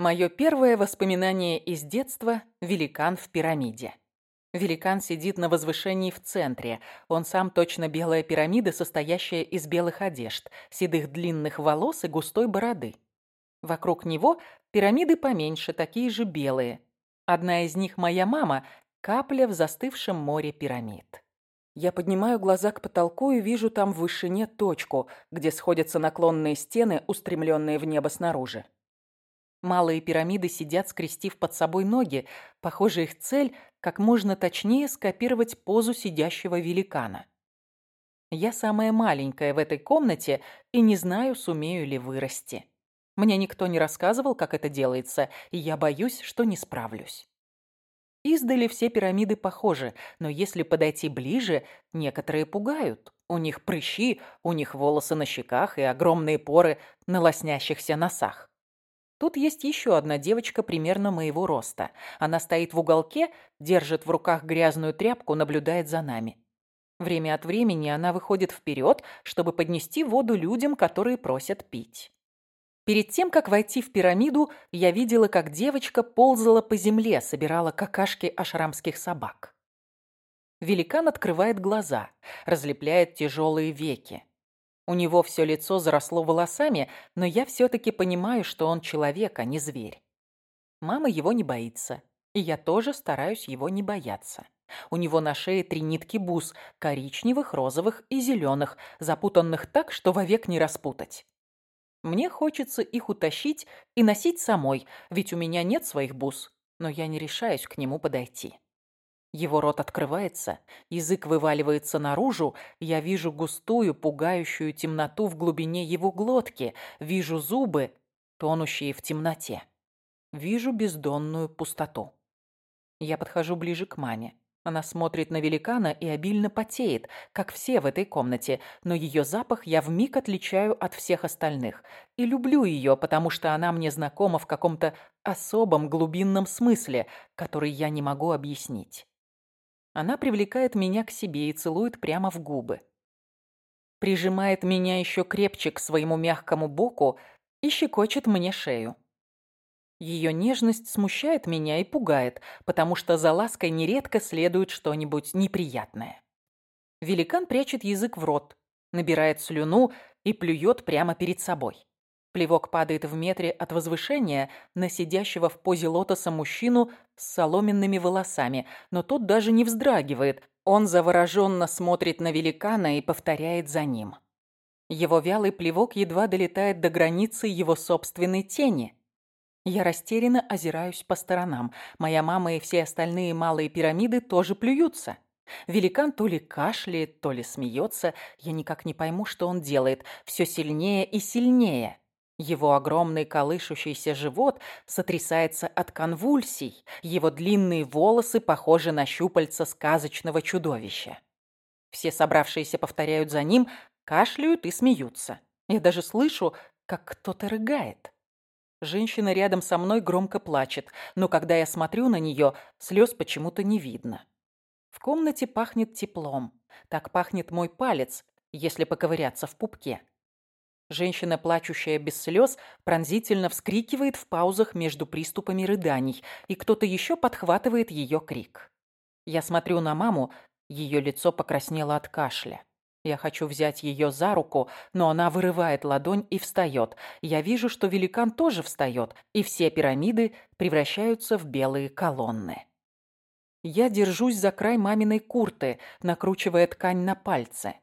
Мое первое воспоминание из детства – великан в пирамиде. Великан сидит на возвышении в центре. Он сам точно белая пирамида, состоящая из белых одежд, седых длинных волос и густой бороды. Вокруг него пирамиды поменьше, такие же белые. Одна из них моя мама, капля в застывшем море пирамид. Я поднимаю глаза к потолку и вижу там в вышине точку, где сходятся наклонные стены, устремленные в небо снаружи. Малые пирамиды сидят, скрестив под собой ноги. Похоже, их цель – как можно точнее скопировать позу сидящего великана. Я самая маленькая в этой комнате и не знаю, сумею ли вырасти. Мне никто не рассказывал, как это делается, и я боюсь, что не справлюсь. Издали все пирамиды похожи, но если подойти ближе, некоторые пугают. У них прыщи, у них волосы на щеках и огромные поры на лоснящихся носах. Тут есть еще одна девочка примерно моего роста. Она стоит в уголке, держит в руках грязную тряпку, наблюдает за нами. Время от времени она выходит вперед, чтобы поднести воду людям, которые просят пить. Перед тем, как войти в пирамиду, я видела, как девочка ползала по земле, собирала какашки ашрамских собак. Великан открывает глаза, разлепляет тяжелые веки. У него все лицо заросло волосами, но я все-таки понимаю, что он человек, а не зверь. Мама его не боится, и я тоже стараюсь его не бояться. У него на шее три нитки бус, коричневых, розовых и зеленых, запутанных так, что вовек не распутать. Мне хочется их утащить и носить самой, ведь у меня нет своих бус, но я не решаюсь к нему подойти. Его рот открывается, язык вываливается наружу, я вижу густую, пугающую темноту в глубине его глотки, вижу зубы, тонущие в темноте. Вижу бездонную пустоту. Я подхожу ближе к маме. Она смотрит на великана и обильно потеет, как все в этой комнате, но ее запах я вмиг отличаю от всех остальных. И люблю ее, потому что она мне знакома в каком-то особом глубинном смысле, который я не могу объяснить. Она привлекает меня к себе и целует прямо в губы. Прижимает меня еще крепче к своему мягкому боку и щекочет мне шею. Ее нежность смущает меня и пугает, потому что за лаской нередко следует что-нибудь неприятное. Великан прячет язык в рот, набирает слюну и плюет прямо перед собой. Плевок падает в метре от возвышения на сидящего в позе лотоса мужчину с соломенными волосами, но тот даже не вздрагивает. Он завороженно смотрит на великана и повторяет за ним. Его вялый плевок едва долетает до границы его собственной тени. Я растерянно озираюсь по сторонам. Моя мама и все остальные малые пирамиды тоже плюются. Великан то ли кашляет, то ли смеется. Я никак не пойму, что он делает. Все сильнее и сильнее. Его огромный колышущийся живот сотрясается от конвульсий, его длинные волосы похожи на щупальца сказочного чудовища. Все собравшиеся повторяют за ним, кашляют и смеются. Я даже слышу, как кто-то рыгает. Женщина рядом со мной громко плачет, но когда я смотрю на нее, слез почему-то не видно. В комнате пахнет теплом. Так пахнет мой палец, если поковыряться в пупке. Женщина, плачущая без слез, пронзительно вскрикивает в паузах между приступами рыданий, и кто-то еще подхватывает ее крик. Я смотрю на маму, ее лицо покраснело от кашля. Я хочу взять ее за руку, но она вырывает ладонь и встает. Я вижу, что великан тоже встает, и все пирамиды превращаются в белые колонны. Я держусь за край маминой курты, накручивая ткань на пальцы.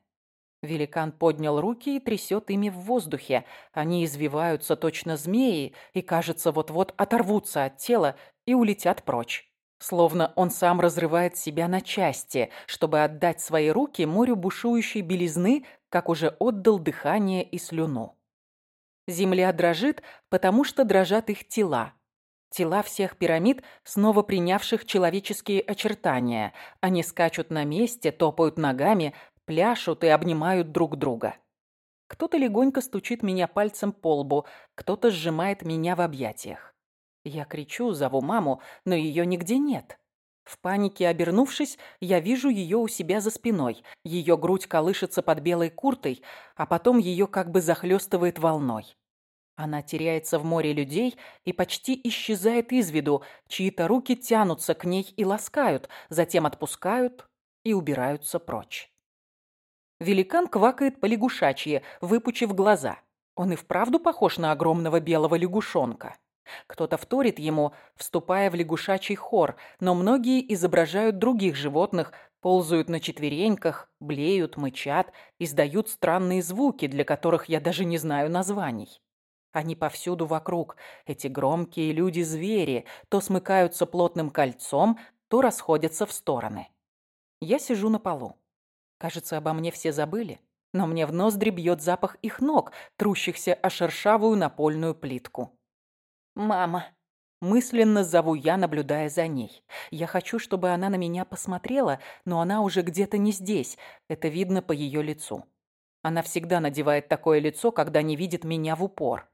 Великан поднял руки и трясет ими в воздухе. Они извиваются точно змеи и, кажется, вот-вот оторвутся от тела и улетят прочь. Словно он сам разрывает себя на части, чтобы отдать свои руки морю бушующей белизны, как уже отдал дыхание и слюну. Земля дрожит, потому что дрожат их тела. Тела всех пирамид, снова принявших человеческие очертания. Они скачут на месте, топают ногами, пляшут и обнимают друг друга. Кто-то легонько стучит меня пальцем по лбу, кто-то сжимает меня в объятиях. Я кричу, зову маму, но ее нигде нет. В панике обернувшись, я вижу ее у себя за спиной. Ее грудь колышется под белой куртой, а потом ее как бы захлестывает волной. Она теряется в море людей и почти исчезает из виду. Чьи-то руки тянутся к ней и ласкают, затем отпускают и убираются прочь. Великан квакает по лягушачье, выпучив глаза. Он и вправду похож на огромного белого лягушонка. Кто-то вторит ему, вступая в лягушачий хор, но многие изображают других животных, ползают на четвереньках, блеют, мычат, издают странные звуки, для которых я даже не знаю названий. Они повсюду вокруг, эти громкие люди-звери, то смыкаются плотным кольцом, то расходятся в стороны. Я сижу на полу. Кажется, обо мне все забыли, но мне в ноздри бьет запах их ног, трущихся о шершавую напольную плитку. «Мама!» Мысленно зову я, наблюдая за ней. Я хочу, чтобы она на меня посмотрела, но она уже где-то не здесь. Это видно по ее лицу. Она всегда надевает такое лицо, когда не видит меня в упор.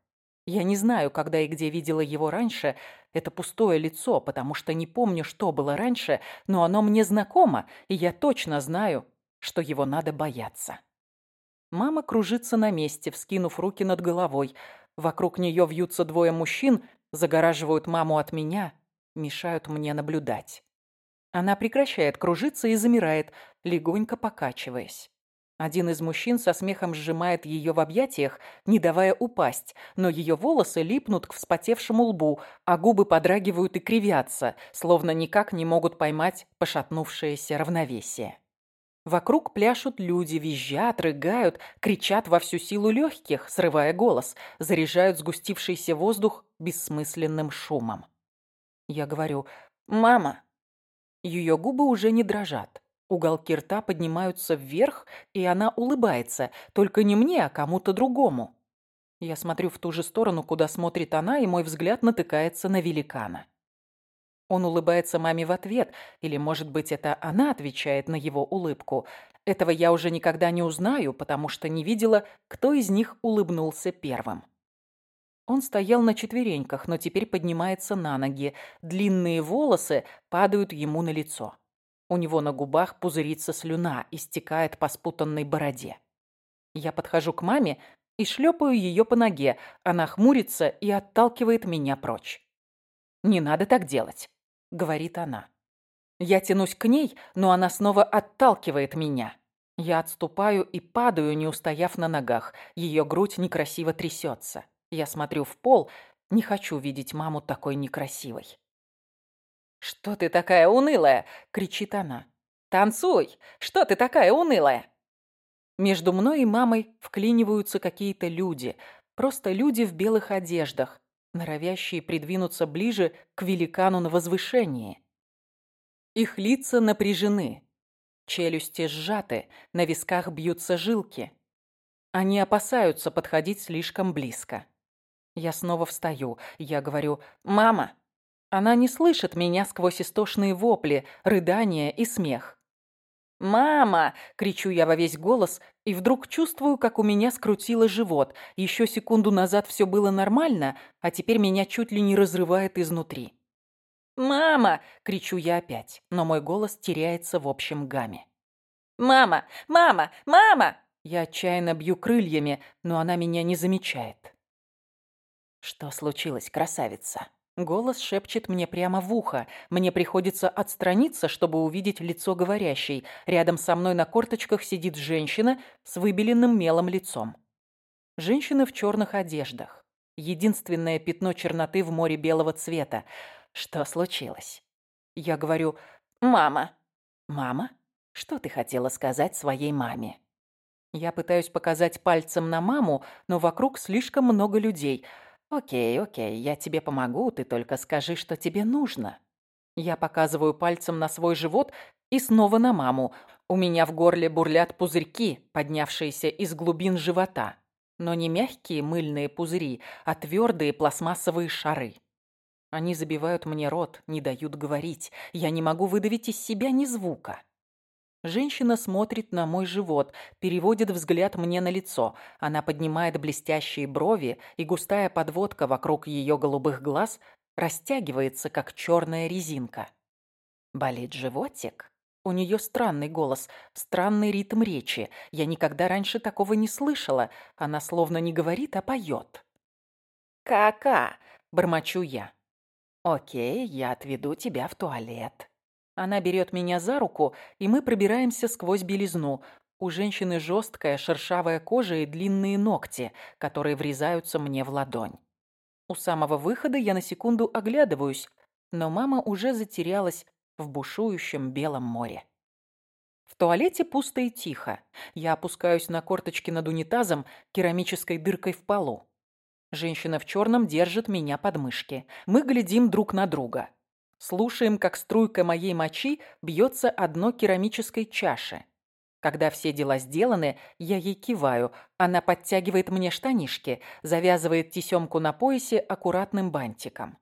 Я не знаю, когда и где видела его раньше. Это пустое лицо, потому что не помню, что было раньше, но оно мне знакомо, и я точно знаю, что его надо бояться. Мама кружится на месте, вскинув руки над головой. Вокруг нее вьются двое мужчин, загораживают маму от меня, мешают мне наблюдать. Она прекращает кружиться и замирает, легонько покачиваясь. Один из мужчин со смехом сжимает ее в объятиях, не давая упасть, но ее волосы липнут к вспотевшему лбу, а губы подрагивают и кривятся, словно никак не могут поймать пошатнувшееся равновесие. Вокруг пляшут люди, визжат, рыгают, кричат во всю силу легких, срывая голос, заряжают сгустившийся воздух бессмысленным шумом. Я говорю «Мама!» Ее губы уже не дрожат. Уголки рта поднимаются вверх, и она улыбается, только не мне, а кому-то другому. Я смотрю в ту же сторону, куда смотрит она, и мой взгляд натыкается на великана. Он улыбается маме в ответ, или, может быть, это она отвечает на его улыбку. Этого я уже никогда не узнаю, потому что не видела, кто из них улыбнулся первым. Он стоял на четвереньках, но теперь поднимается на ноги. Длинные волосы падают ему на лицо. У него на губах пузырится слюна и стекает по спутанной бороде. Я подхожу к маме и шлепаю ее по ноге. Она хмурится и отталкивает меня прочь. «Не надо так делать», — говорит она. Я тянусь к ней, но она снова отталкивает меня. Я отступаю и падаю, не устояв на ногах. Ее грудь некрасиво трясется. Я смотрю в пол, не хочу видеть маму такой некрасивой. «Что ты такая унылая?» — кричит она. «Танцуй! Что ты такая унылая?» Между мной и мамой вклиниваются какие-то люди, просто люди в белых одеждах, норовящие придвинуться ближе к великану на возвышении. Их лица напряжены, челюсти сжаты, на висках бьются жилки. Они опасаются подходить слишком близко. Я снова встаю, я говорю «Мама!» Она не слышит меня сквозь истошные вопли, рыдания и смех. «Мама!» – кричу я во весь голос, и вдруг чувствую, как у меня скрутило живот. Еще секунду назад все было нормально, а теперь меня чуть ли не разрывает изнутри. «Мама!» – кричу я опять, но мой голос теряется в общем гамме. «Мама! Мама! Мама!» Я отчаянно бью крыльями, но она меня не замечает. «Что случилось, красавица?» Голос шепчет мне прямо в ухо. Мне приходится отстраниться, чтобы увидеть лицо говорящей. Рядом со мной на корточках сидит женщина с выбеленным мелом лицом. Женщина в черных одеждах. Единственное пятно черноты в море белого цвета. Что случилось? Я говорю «Мама». «Мама? Что ты хотела сказать своей маме?» Я пытаюсь показать пальцем на маму, но вокруг слишком много людей – «Окей, окей, я тебе помогу, ты только скажи, что тебе нужно». Я показываю пальцем на свой живот и снова на маму. У меня в горле бурлят пузырьки, поднявшиеся из глубин живота. Но не мягкие мыльные пузыри, а твердые пластмассовые шары. Они забивают мне рот, не дают говорить. Я не могу выдавить из себя ни звука. Женщина смотрит на мой живот, переводит взгляд мне на лицо. Она поднимает блестящие брови, и густая подводка вокруг ее голубых глаз растягивается, как черная резинка. Болит животик? У нее странный голос, странный ритм речи. Я никогда раньше такого не слышала. Она словно не говорит, а поет. «Ка-ка!» – бормочу я. «Окей, я отведу тебя в туалет». Она берет меня за руку, и мы пробираемся сквозь белизну. У женщины жесткая шершавая кожа и длинные ногти, которые врезаются мне в ладонь. У самого выхода я на секунду оглядываюсь, но мама уже затерялась в бушующем белом море. В туалете пусто и тихо. Я опускаюсь на корточки над унитазом, керамической дыркой в полу. Женщина в черном держит меня под мышки. Мы глядим друг на друга. Слушаем, как струйка моей мочи бьется одно керамической чаши. Когда все дела сделаны, я ей киваю. Она подтягивает мне штанишки, завязывает тесемку на поясе аккуратным бантиком.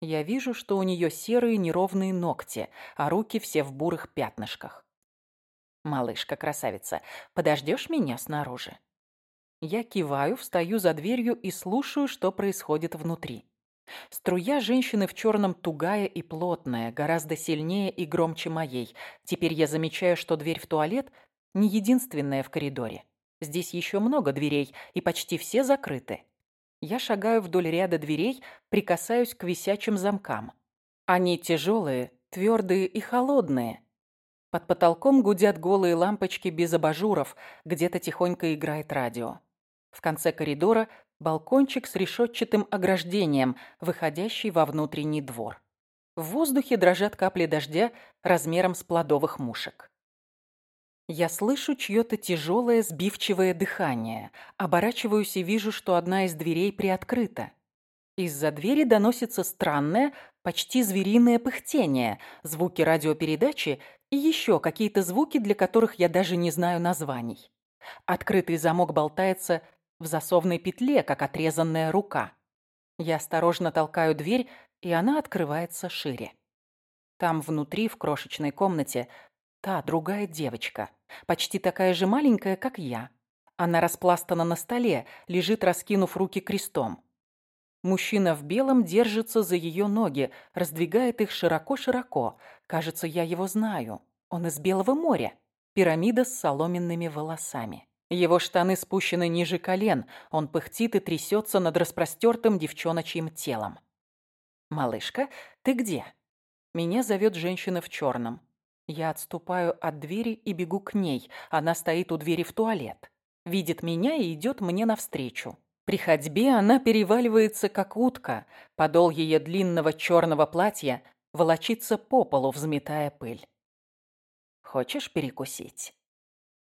Я вижу, что у нее серые неровные ногти, а руки все в бурых пятнышках. «Малышка-красавица, подождешь меня снаружи?» Я киваю, встаю за дверью и слушаю, что происходит внутри. Струя женщины в черном тугая и плотная, гораздо сильнее и громче моей. Теперь я замечаю, что дверь в туалет не единственная в коридоре. Здесь еще много дверей, и почти все закрыты. Я шагаю вдоль ряда дверей, прикасаюсь к висячим замкам. Они тяжелые, твердые и холодные. Под потолком гудят голые лампочки без абажуров, где-то тихонько играет радио. В конце коридора балкончик с решетчатым ограждением, выходящий во внутренний двор. В воздухе дрожат капли дождя размером с плодовых мушек. Я слышу чье-то тяжелое сбивчивое дыхание, оборачиваюсь и вижу, что одна из дверей приоткрыта. Из-за двери доносится странное, почти звериное пыхтение, звуки радиопередачи и еще какие-то звуки, для которых я даже не знаю названий. Открытый замок болтается в засовной петле, как отрезанная рука. Я осторожно толкаю дверь, и она открывается шире. Там внутри, в крошечной комнате, та другая девочка, почти такая же маленькая, как я. Она распластана на столе, лежит, раскинув руки крестом. Мужчина в белом держится за ее ноги, раздвигает их широко-широко. Кажется, я его знаю. Он из Белого моря. Пирамида с соломенными волосами. Его штаны спущены ниже колен, он пыхтит и трясется над распростертым девчоночьим телом. «Малышка, ты где?» Меня зовет женщина в черном. Я отступаю от двери и бегу к ней. Она стоит у двери в туалет. Видит меня и идет мне навстречу. При ходьбе она переваливается, как утка. Подол ее длинного черного платья волочится по полу, взметая пыль. «Хочешь перекусить?»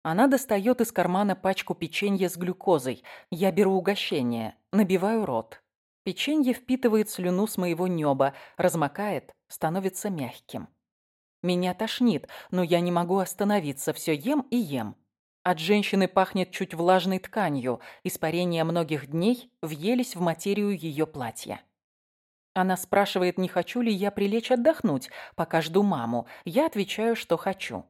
Она достает из кармана пачку печенья с глюкозой. Я беру угощение, набиваю рот. Печенье впитывает слюну с моего неба, размокает, становится мягким. Меня тошнит, но я не могу остановиться, все ем и ем. От женщины пахнет чуть влажной тканью, испарения многих дней въелись в материю ее платья. Она спрашивает, не хочу ли я прилечь отдохнуть, пока жду маму. Я отвечаю, что хочу.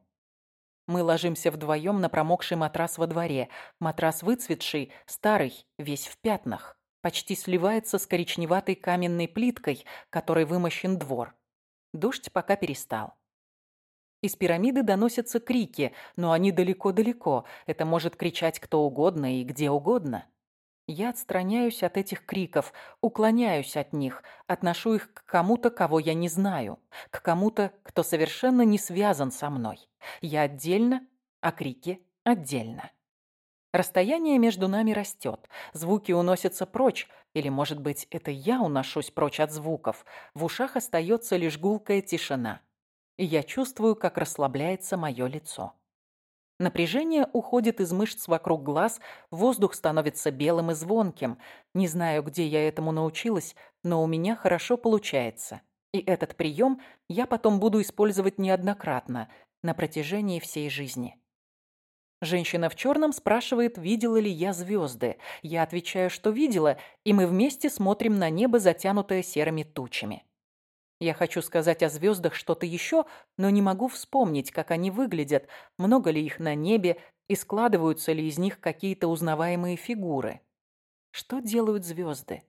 Мы ложимся вдвоем на промокший матрас во дворе. Матрас выцветший, старый, весь в пятнах. Почти сливается с коричневатой каменной плиткой, которой вымощен двор. Дождь пока перестал. Из пирамиды доносятся крики, но они далеко-далеко. Это может кричать кто угодно и где угодно. Я отстраняюсь от этих криков, уклоняюсь от них, отношу их к кому-то, кого я не знаю, к кому-то, кто совершенно не связан со мной. Я отдельно, а крики отдельно. Расстояние между нами растет, звуки уносятся прочь, или, может быть, это я уношусь прочь от звуков. В ушах остается лишь гулкая тишина. И я чувствую, как расслабляется мое лицо. Напряжение уходит из мышц вокруг глаз, воздух становится белым и звонким. Не знаю, где я этому научилась, но у меня хорошо получается. И этот прием я потом буду использовать неоднократно, на протяжении всей жизни. Женщина в черном спрашивает, видела ли я звезды. Я отвечаю, что видела, и мы вместе смотрим на небо, затянутое серыми тучами. Я хочу сказать о звездах что-то еще, но не могу вспомнить, как они выглядят, много ли их на небе и складываются ли из них какие-то узнаваемые фигуры. Что делают звезды?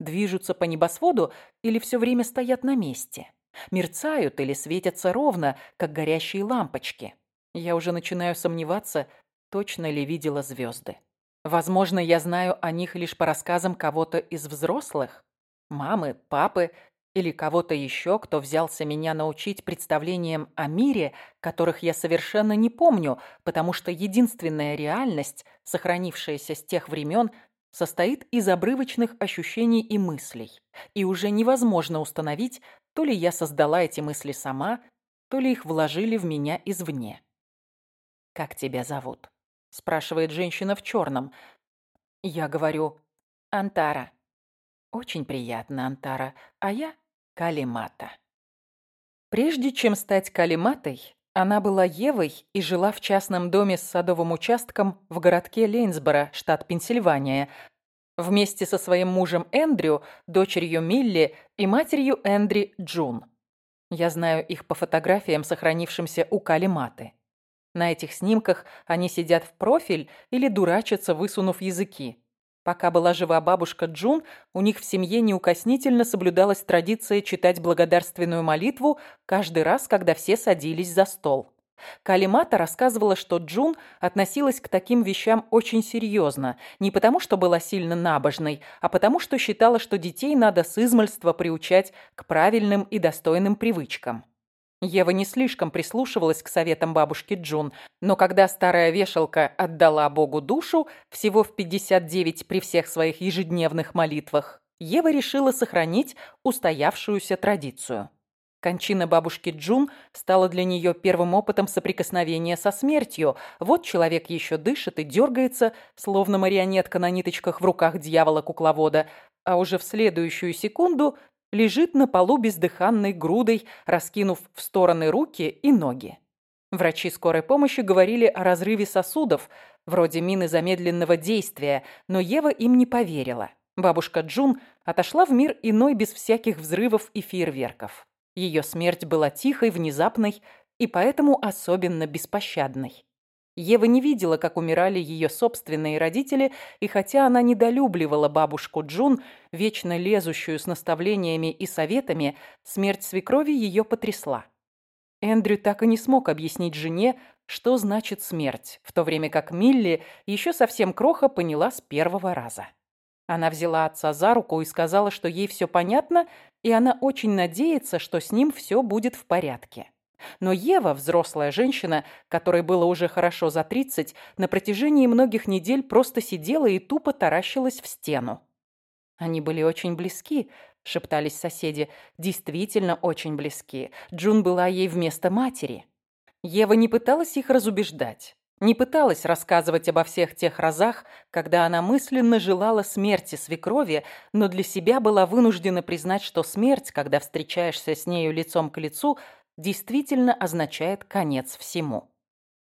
Движутся по небосводу или все время стоят на месте? Мерцают или светятся ровно, как горящие лампочки? Я уже начинаю сомневаться, точно ли видела звезды. Возможно, я знаю о них лишь по рассказам кого-то из взрослых, мамы, папы или кого-то еще, кто взялся меня научить представлениям о мире, которых я совершенно не помню, потому что единственная реальность, сохранившаяся с тех времен, состоит из обрывочных ощущений и мыслей, и уже невозможно установить, то ли я создала эти мысли сама, то ли их вложили в меня извне. «Как тебя зовут?» – спрашивает женщина в черном. Я говорю «Антара». «Очень приятно, Антара, а я Калимата. Прежде чем стать Калиматой, она была Евой и жила в частном доме с садовым участком в городке Лейнсборо, штат Пенсильвания, вместе со своим мужем Эндрю, дочерью Милли и матерью Эндри Джун. Я знаю их по фотографиям, сохранившимся у Калиматы. На этих снимках они сидят в профиль или дурачатся, высунув языки. Пока была жива бабушка Джун, у них в семье неукоснительно соблюдалась традиция читать благодарственную молитву каждый раз, когда все садились за стол. Калимата рассказывала, что Джун относилась к таким вещам очень серьезно, не потому что была сильно набожной, а потому что считала, что детей надо с измальства приучать к правильным и достойным привычкам. Ева не слишком прислушивалась к советам бабушки Джун, но когда старая вешалка отдала Богу душу, всего в 59 при всех своих ежедневных молитвах, Ева решила сохранить устоявшуюся традицию. Кончина бабушки Джун стала для нее первым опытом соприкосновения со смертью. Вот человек еще дышит и дергается, словно марионетка на ниточках в руках дьявола-кукловода, а уже в следующую секунду лежит на полу бездыханной грудой, раскинув в стороны руки и ноги. Врачи скорой помощи говорили о разрыве сосудов, вроде мины замедленного действия, но Ева им не поверила. Бабушка Джун отошла в мир иной без всяких взрывов и фейерверков. Ее смерть была тихой, внезапной и поэтому особенно беспощадной. Ева не видела, как умирали ее собственные родители, и хотя она недолюбливала бабушку Джун, вечно лезущую с наставлениями и советами, смерть свекрови ее потрясла. Эндрю так и не смог объяснить жене, что значит смерть, в то время как Милли еще совсем кроха поняла с первого раза. Она взяла отца за руку и сказала, что ей все понятно, и она очень надеется, что с ним все будет в порядке. Но Ева, взрослая женщина, которой было уже хорошо за 30, на протяжении многих недель просто сидела и тупо таращилась в стену. Они были очень близки, шептались соседи. Действительно очень близки. Джун была ей вместо матери. Ева не пыталась их разубеждать. Не пыталась рассказывать обо всех тех разах, когда она мысленно желала смерти свекрови, но для себя была вынуждена признать, что смерть, когда встречаешься с нею лицом к лицу, действительно означает конец всему.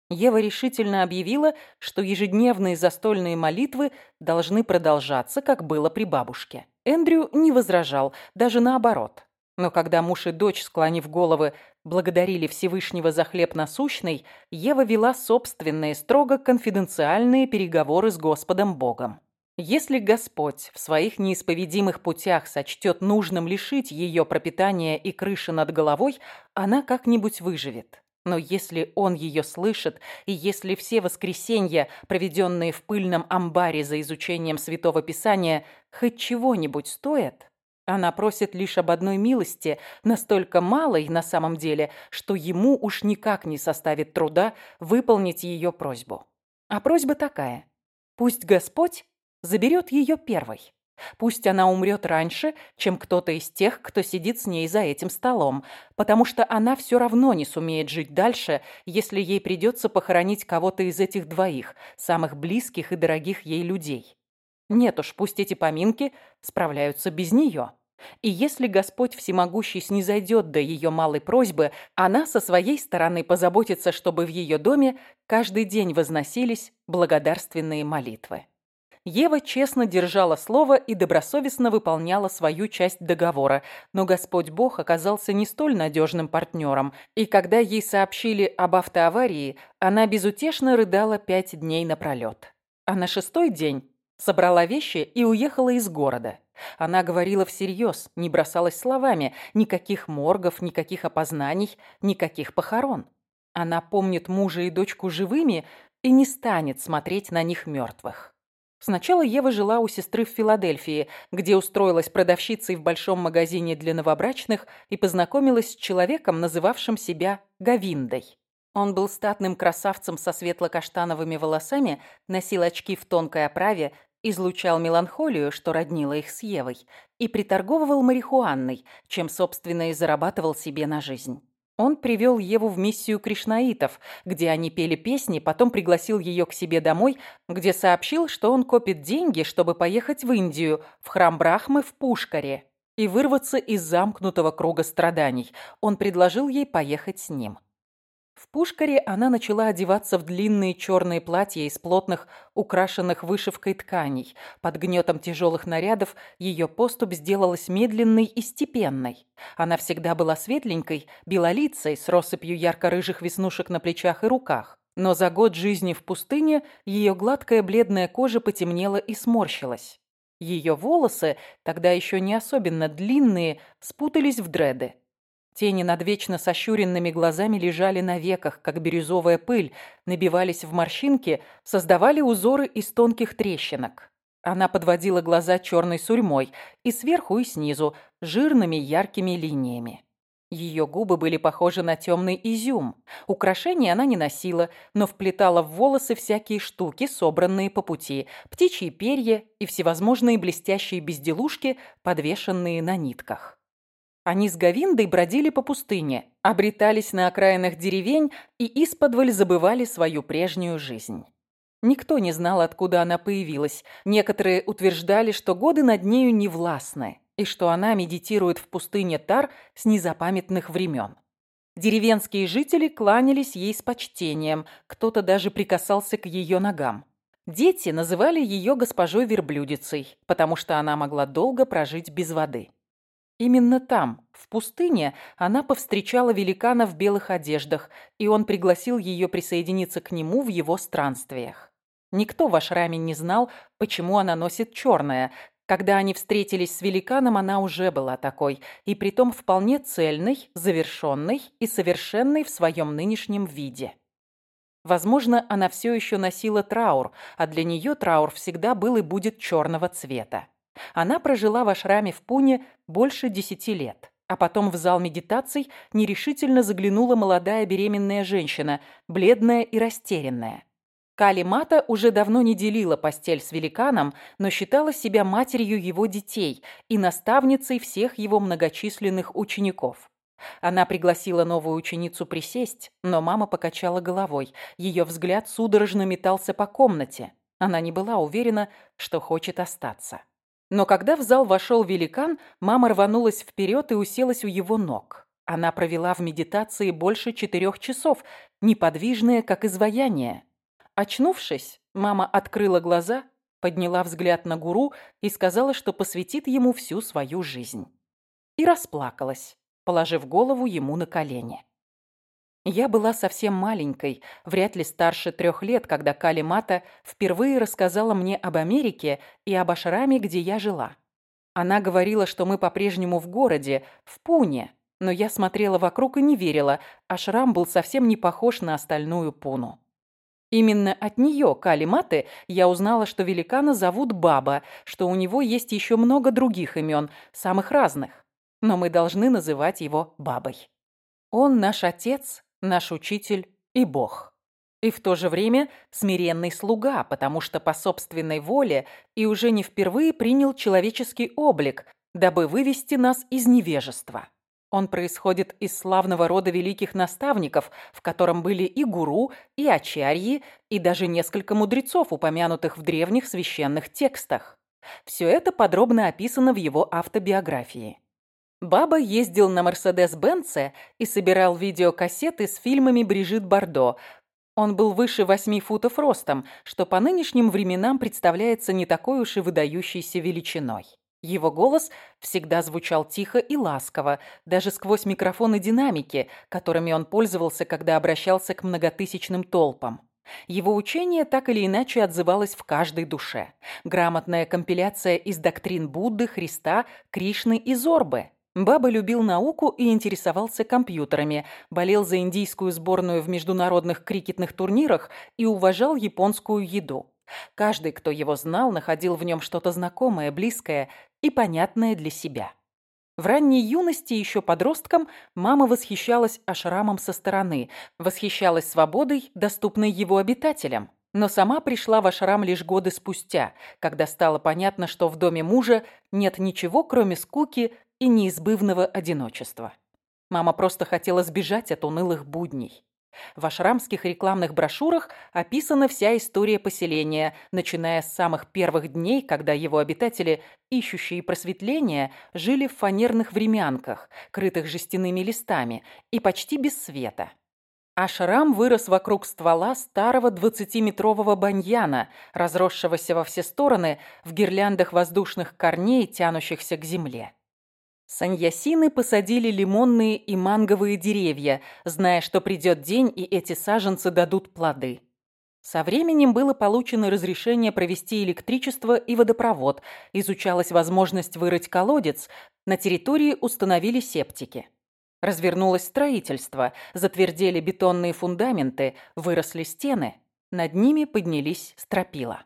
Ева решительно объявила, что ежедневные застольные молитвы должны продолжаться, как было при бабушке. Эндрю не возражал, даже наоборот. Но когда муж и дочь, склонив головы, благодарили Всевышнего за хлеб насущный, Ева вела собственные, строго конфиденциальные переговоры с Господом Богом. Если Господь в своих неисповедимых путях сочтет нужным лишить ее пропитания и крыши над головой, она как-нибудь выживет. Но если он ее слышит, и если все воскресенья, проведенные в пыльном амбаре за изучением Святого Писания, хоть чего-нибудь стоят, она просит лишь об одной милости, настолько малой на самом деле, что ему уж никак не составит труда выполнить ее просьбу. А просьба такая. Пусть Господь заберет ее первой. Пусть она умрет раньше, чем кто-то из тех, кто сидит с ней за этим столом, потому что она все равно не сумеет жить дальше, если ей придется похоронить кого-то из этих двоих, самых близких и дорогих ей людей. Нет уж, пусть эти поминки справляются без нее. И если Господь Всемогущий снизойдет до ее малой просьбы, она со своей стороны позаботится, чтобы в ее доме каждый день возносились благодарственные молитвы. Ева честно держала слово и добросовестно выполняла свою часть договора, но Господь Бог оказался не столь надежным партнером, и когда ей сообщили об автоаварии, она безутешно рыдала пять дней напролет. А на шестой день собрала вещи и уехала из города. Она говорила всерьез, не бросалась словами, никаких моргов, никаких опознаний, никаких похорон. Она помнит мужа и дочку живыми и не станет смотреть на них мертвых. Сначала Ева жила у сестры в Филадельфии, где устроилась продавщицей в большом магазине для новобрачных и познакомилась с человеком, называвшим себя Гавиндой. Он был статным красавцем со светло-каштановыми волосами, носил очки в тонкой оправе, излучал меланхолию, что роднило их с Евой, и приторговывал марихуанной, чем, собственно, и зарабатывал себе на жизнь. Он привел Еву в миссию кришнаитов, где они пели песни, потом пригласил ее к себе домой, где сообщил, что он копит деньги, чтобы поехать в Индию, в храм Брахмы в Пушкаре, и вырваться из замкнутого круга страданий. Он предложил ей поехать с ним. В Пушкаре она начала одеваться в длинные черные платья из плотных, украшенных вышивкой тканей. Под гнетом тяжелых нарядов ее поступь сделалась медленной и степенной. Она всегда была светленькой, белолицей, с россыпью ярко-рыжих веснушек на плечах и руках. Но за год жизни в пустыне ее гладкая бледная кожа потемнела и сморщилась. Ее волосы, тогда еще не особенно длинные, спутались в дреды. Тени над вечно сощуренными глазами лежали на веках, как бирюзовая пыль, набивались в морщинки, создавали узоры из тонких трещинок. Она подводила глаза черной сурьмой и сверху, и снизу, жирными яркими линиями. Ее губы были похожи на темный изюм. Украшений она не носила, но вплетала в волосы всякие штуки, собранные по пути, птичьи перья и всевозможные блестящие безделушки, подвешенные на нитках. Они с Гавиндой бродили по пустыне, обретались на окраинах деревень и исподволь забывали свою прежнюю жизнь. Никто не знал, откуда она появилась. Некоторые утверждали, что годы над нею не властны, и что она медитирует в пустыне Тар с незапамятных времен. Деревенские жители кланялись ей с почтением, кто-то даже прикасался к ее ногам. Дети называли ее госпожой верблюдицей, потому что она могла долго прожить без воды. Именно там, в пустыне, она повстречала великана в белых одеждах, и он пригласил ее присоединиться к нему в его странствиях. Никто в Ашраме не знал, почему она носит черное. Когда они встретились с великаном, она уже была такой, и притом вполне цельной, завершенной и совершенной в своем нынешнем виде. Возможно, она все еще носила траур, а для нее траур всегда был и будет черного цвета. Она прожила в ашраме в Пуне больше десяти лет. А потом в зал медитаций нерешительно заглянула молодая беременная женщина, бледная и растерянная. Кали Мата уже давно не делила постель с великаном, но считала себя матерью его детей и наставницей всех его многочисленных учеников. Она пригласила новую ученицу присесть, но мама покачала головой. Ее взгляд судорожно метался по комнате. Она не была уверена, что хочет остаться. Но когда в зал вошел великан, мама рванулась вперед и уселась у его ног. Она провела в медитации больше четырех часов, неподвижная, как изваяние. Очнувшись, мама открыла глаза, подняла взгляд на гуру и сказала, что посвятит ему всю свою жизнь. И расплакалась, положив голову ему на колени. Я была совсем маленькой, вряд ли старше трех лет, когда Кали Мата впервые рассказала мне об Америке и об Ашраме, где я жила. Она говорила, что мы по-прежнему в городе, в Пуне, но я смотрела вокруг и не верила, Ашрам был совсем не похож на остальную Пуну. Именно от нее, Кали Маты, я узнала, что великана зовут Баба, что у него есть еще много других имен, самых разных, но мы должны называть его Бабой. Он наш отец, наш учитель и Бог. И в то же время смиренный слуга, потому что по собственной воле и уже не впервые принял человеческий облик, дабы вывести нас из невежества. Он происходит из славного рода великих наставников, в котором были и гуру, и ачарьи, и даже несколько мудрецов, упомянутых в древних священных текстах. Все это подробно описано в его автобиографии. Баба ездил на Мерседес-Бенце и собирал видеокассеты с фильмами Брижит Бардо. Он был выше восьми футов ростом, что по нынешним временам представляется не такой уж и выдающейся величиной. Его голос всегда звучал тихо и ласково, даже сквозь микрофоны динамики, которыми он пользовался, когда обращался к многотысячным толпам. Его учение так или иначе отзывалось в каждой душе. Грамотная компиляция из доктрин Будды, Христа, Кришны и Зорбы – Баба любил науку и интересовался компьютерами, болел за индийскую сборную в международных крикетных турнирах и уважал японскую еду. Каждый, кто его знал, находил в нем что-то знакомое, близкое и понятное для себя. В ранней юности, еще подростком, мама восхищалась ашрамом со стороны, восхищалась свободой, доступной его обитателям. Но сама пришла в ашрам лишь годы спустя, когда стало понятно, что в доме мужа нет ничего, кроме скуки и неизбывного одиночества. Мама просто хотела сбежать от унылых будней. В ашрамских рекламных брошюрах описана вся история поселения, начиная с самых первых дней, когда его обитатели, ищущие просветления, жили в фанерных времянках, крытых жестяными листами, и почти без света. Ашрам вырос вокруг ствола старого двадцатиметрового баньяна, разросшегося во все стороны в гирляндах воздушных корней, тянущихся к земле. Саньясины посадили лимонные и манговые деревья, зная, что придет день, и эти саженцы дадут плоды. Со временем было получено разрешение провести электричество и водопровод, изучалась возможность вырыть колодец, на территории установили септики. Развернулось строительство, затвердели бетонные фундаменты, выросли стены, над ними поднялись стропила.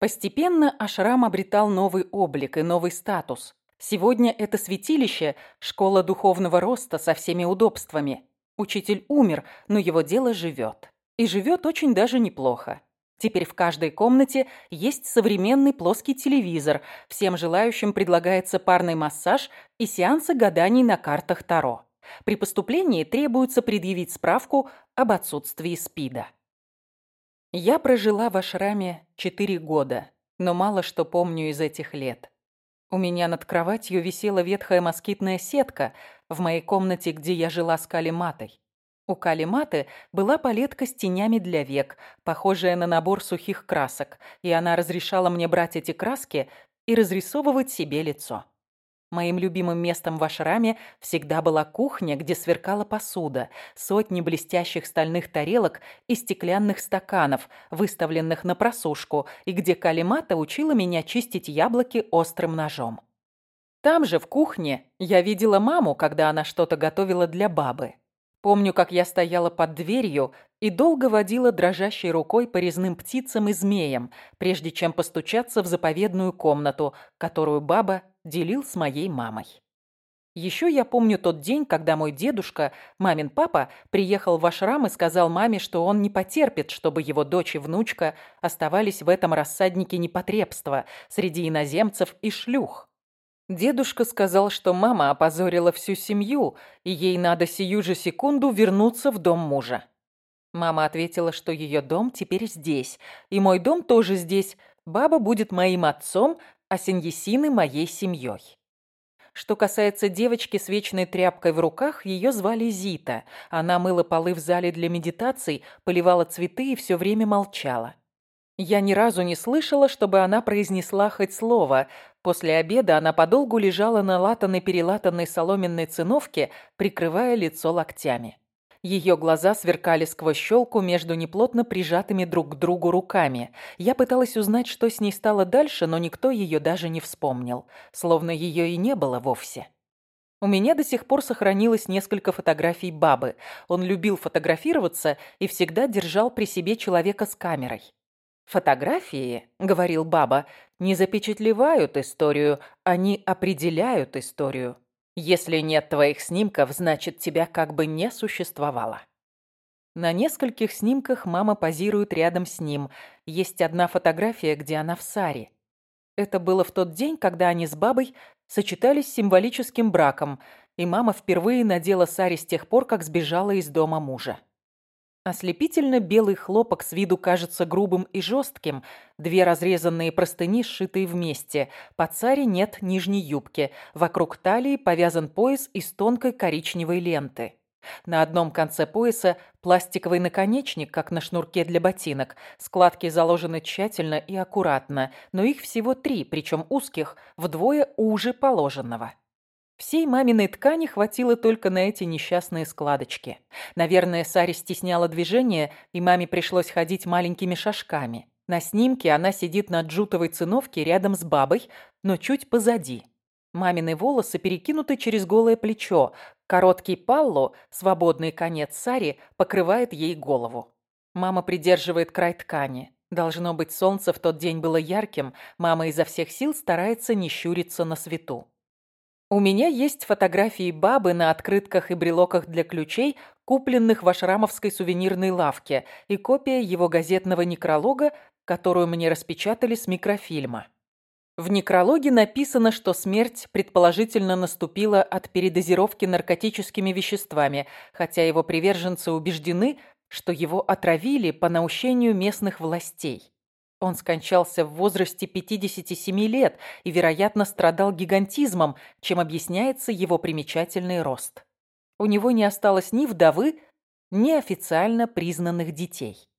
Постепенно ашрам обретал новый облик и новый статус. Сегодня это святилище – школа духовного роста со всеми удобствами. Учитель умер, но его дело живет. И живет очень даже неплохо. Теперь в каждой комнате есть современный плоский телевизор. Всем желающим предлагается парный массаж и сеансы гаданий на картах Таро. При поступлении требуется предъявить справку об отсутствии СПИДа. Я прожила в ашраме 4 года, но мало что помню из этих лет. У меня над кроватью висела ветхая москитная сетка в моей комнате, где я жила с Калиматой. У Калиматы была палетка с тенями для век, похожая на набор сухих красок, и она разрешала мне брать эти краски и разрисовывать себе лицо. Моим любимым местом в ашраме всегда была кухня, где сверкала посуда, сотни блестящих стальных тарелок и стеклянных стаканов, выставленных на просушку, и где Калимата учила меня чистить яблоки острым ножом. Там же, в кухне, я видела маму, когда она что-то готовила для бабы. Помню, как я стояла под дверью и долго водила дрожащей рукой по резным птицам и змеям, прежде чем постучаться в заповедную комнату, которую баба делил с моей мамой. Еще я помню тот день, когда мой дедушка, мамин папа, приехал в ашрам и сказал маме, что он не потерпит, чтобы его дочь и внучка оставались в этом рассаднике непотребства среди иноземцев и шлюх. Дедушка сказал, что мама опозорила всю семью, и ей надо сию же секунду вернуться в дом мужа. Мама ответила, что ее дом теперь здесь, и мой дом тоже здесь. Баба будет моим отцом, а Синьесины моей семьей. Что касается девочки с вечной тряпкой в руках, ее звали Зита. Она мыла полы в зале для медитаций, поливала цветы и все время молчала. Я ни разу не слышала, чтобы она произнесла хоть слово. После обеда она подолгу лежала на латанной-перелатанной соломенной циновке, прикрывая лицо локтями. Ее глаза сверкали сквозь щелку между неплотно прижатыми друг к другу руками. Я пыталась узнать, что с ней стало дальше, но никто ее даже не вспомнил. Словно ее и не было вовсе. У меня до сих пор сохранилось несколько фотографий бабы. Он любил фотографироваться и всегда держал при себе человека с камерой. «Фотографии, — говорил Баба, — не запечатлевают историю, они определяют историю. Если нет твоих снимков, значит, тебя как бы не существовало». На нескольких снимках мама позирует рядом с ним. Есть одна фотография, где она в саре. Это было в тот день, когда они с бабой сочетались символическим браком, и мама впервые надела сари с тех пор, как сбежала из дома мужа. Ослепительно белый хлопок с виду кажется грубым и жестким. Две разрезанные простыни, сшитые вместе. Под царе нет нижней юбки. Вокруг талии повязан пояс из тонкой коричневой ленты. На одном конце пояса пластиковый наконечник, как на шнурке для ботинок. Складки заложены тщательно и аккуратно, но их всего три, причем узких, вдвое уже положенного. Всей маминой ткани хватило только на эти несчастные складочки. Наверное, Саре стесняла движение, и маме пришлось ходить маленькими шажками. На снимке она сидит на джутовой циновке рядом с бабой, но чуть позади. Мамины волосы перекинуты через голое плечо. Короткий палло, свободный конец Сари, покрывает ей голову. Мама придерживает край ткани. Должно быть, солнце в тот день было ярким, мама изо всех сил старается не щуриться на свету. У меня есть фотографии бабы на открытках и брелоках для ключей, купленных в ашрамовской сувенирной лавке, и копия его газетного некролога, которую мне распечатали с микрофильма. В некрологе написано, что смерть предположительно наступила от передозировки наркотическими веществами, хотя его приверженцы убеждены, что его отравили по наущению местных властей. Он скончался в возрасте 57 лет и, вероятно, страдал гигантизмом, чем объясняется его примечательный рост. У него не осталось ни вдовы, ни официально признанных детей.